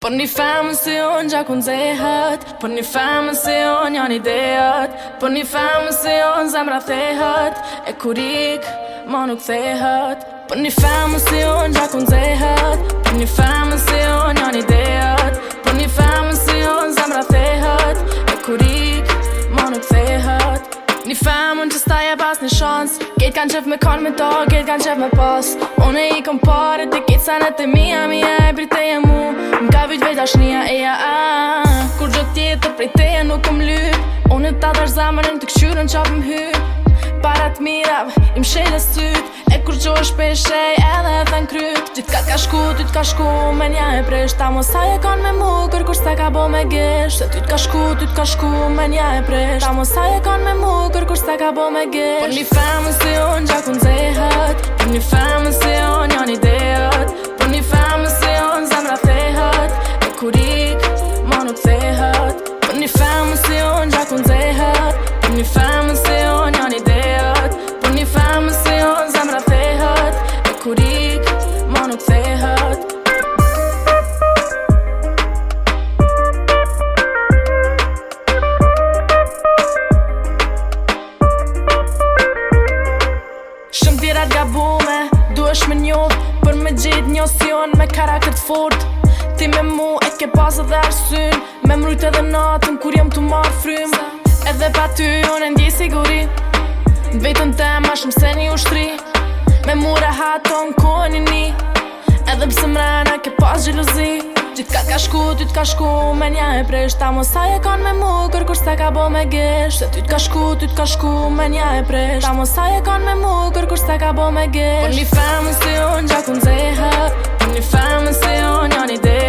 Për një femën si unë gjakë unë zehët Për një femën si unë janë ideët Për një femën si unë zemra thehët E kur ikë, ma nuk thehët Për një femën si unë gjakë unë zehët Për një femën si unë janë ideët Një femë unë që staj e pas një shansë Gjetë kanë qef me konë me dorë, gjetë kanë qef me pas Une i kom pare të gjetë sa në mi mija Mija e brite e mu, më ka vyt vejt ashtë e a Kur gjë tjetër prej teja nuk kom lyp Une ta dash zamërën të këqyrën qap më hyp Parat mirav, im shejnë e syt E kur gjo është edhe dhe në kryp Gjitë ka ka shku, ty t'ka shku Me nja e presht Ta mos ta e kon me mu Kër kur s'ta ka bo me gesh Se ty t'ka shku, ty t'ka shku Me nja e presht Ta mos ta e kon me mu Kër kur s'ta ka bo me gesh Por një femën si unë Gjak unë zehët Por një femën si unë Njën ideot Por një femën si unë Zemra fehët E kurik Ma nuk zehët Por një femën si unë Gjak unë zehët Por një femën gabume Duesh me njodh Për me gjith një osion Me karakter të fort Ti me mu e ke pas edhe arsyn Me mrujt edhe natën Kur jam të marë frym Edhe pa ty unë e ndje siguri Vetën te ma shumë se një ushtri Me mu rehaton ton një një Edhe pëse mrena ke pas gjeluzit gjithë ka ka shku, ty t'ka shku, me nja e presht Amo sa e kon me mu, kër kur s'ta ka bo me gesh Se ty t'ka shku, ty t'ka shku, me nja e presht Amo sa e kon me mu, kër kur s'ta ka bo me gesh Por një femën si unë gjakun zehë Por një femën si unë janë ide